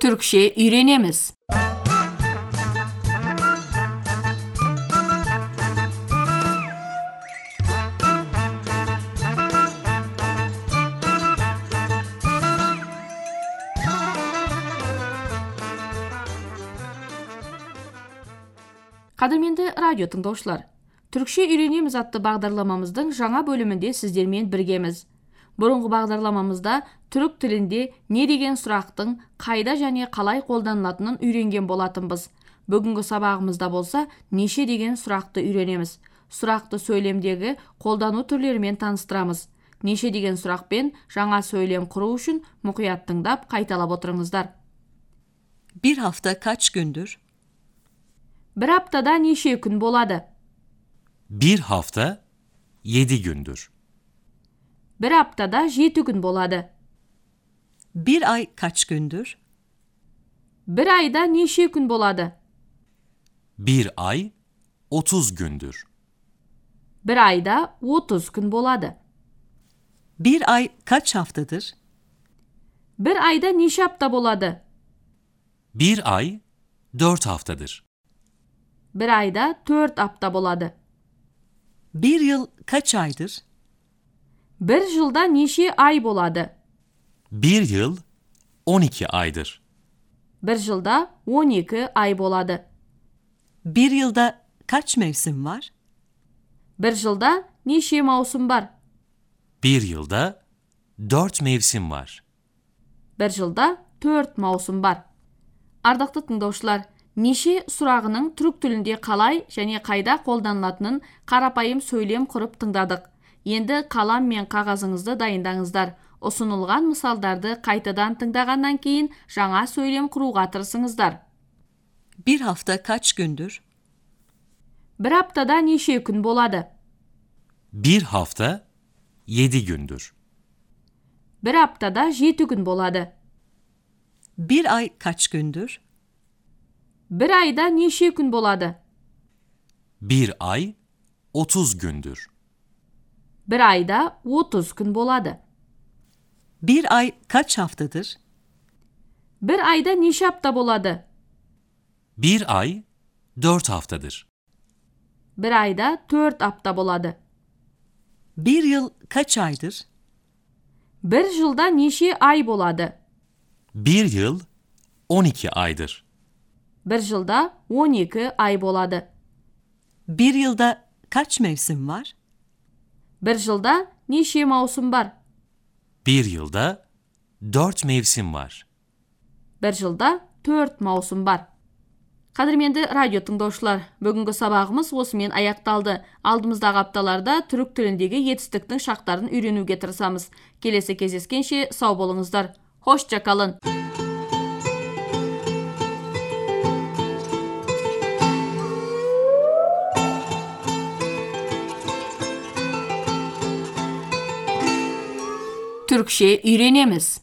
Türkçe öğrenemiz. Кадірменді радио тыңдаушылар, Түркше үйренеміз атты бағдарламамыздың жаңа бөлімінде сіздермен біргеміз. Бұрынғы бағдарламамызда түрік тілінде не деген сұрақтың қайда және қалай қолданылатынын үйренген болатынбыз. Бүгінгі сабағымызда болса неше деген сұрақты үйренеміз. Сұрақты сөйлемдегі қолдану түрлерімен таныстырамыз. Неше деген сұрақпен жаңа сөйлем құру үшін мұқият тыңдап қайталап отырыңыздар. Bir hafta kaç gündür? Бір аптада неше күн болады? Bir hafta 7 gündür. Бір аптада жеті күн болады. Bir ay kaç gündür? Бір айда неше күн болады? Bir ay 30 gündür. Бір айда 30 күн болады. Bir ay kaç haftadır? Бір айда неше апта болады? Bir ay 4 haftadır. Бір айда 4 апта болады. Bir yıl kaç aydır? Бір жылда неше ай болады? Bir yıl 12 aydır. Бір жылда 12 ай болады. Bir yılda kaç mevsim var? Бір жылда неше маусым бар? Bir yılda 4 mevsim var. Бір жылда 4 маусым бар. Ардақты тыңдаушылар, неше сұрағының түрік тілінде қалай және қайда қолданылатынын қарапайым сөйлем құрып тыңдадық. Енді қалам мен қағазыңызды дайындаңыздар. Ұсынылған мысалдарды қайтадан тыңдағаннан кейін жаңа сөйлем құруға тырысыңыздар. Bir hafta kaç gündür? Бір аптада неше күн болады? Bir hafta 7 gündür. Бір аптада жеті күн болады. Bir ay kaç gündür? Бір айда неше күн болады? Bir ay 30 gündür. Бір айда 30 күн болады. Bir ay kaç haftadır? Бір айда неше апта болады? Bir ay 4 haftadır. Бір айда 4 апта болады. Bir yıl kaç aydır? Бір жылда неше ай болады? Bir yıl 12 aydır. Бір жылда 12 ай болады. Bir yılda kaç mevsim var? Бір жылда неше маусым бар? Bir yılda 4 mevsim var. Бір жылда 4 маусым бар. Қадірменді радио тыңдаушылар, бүгінгі сабағымыз осымен аяқталды. Алдымыздағы апталарда түрік тіліндегі етістіктің шақтарын үйренуге тырысамыз. Келесі кездескенше сау болыңыздар. Hoşça kalın. Türkçe öğrenemiz.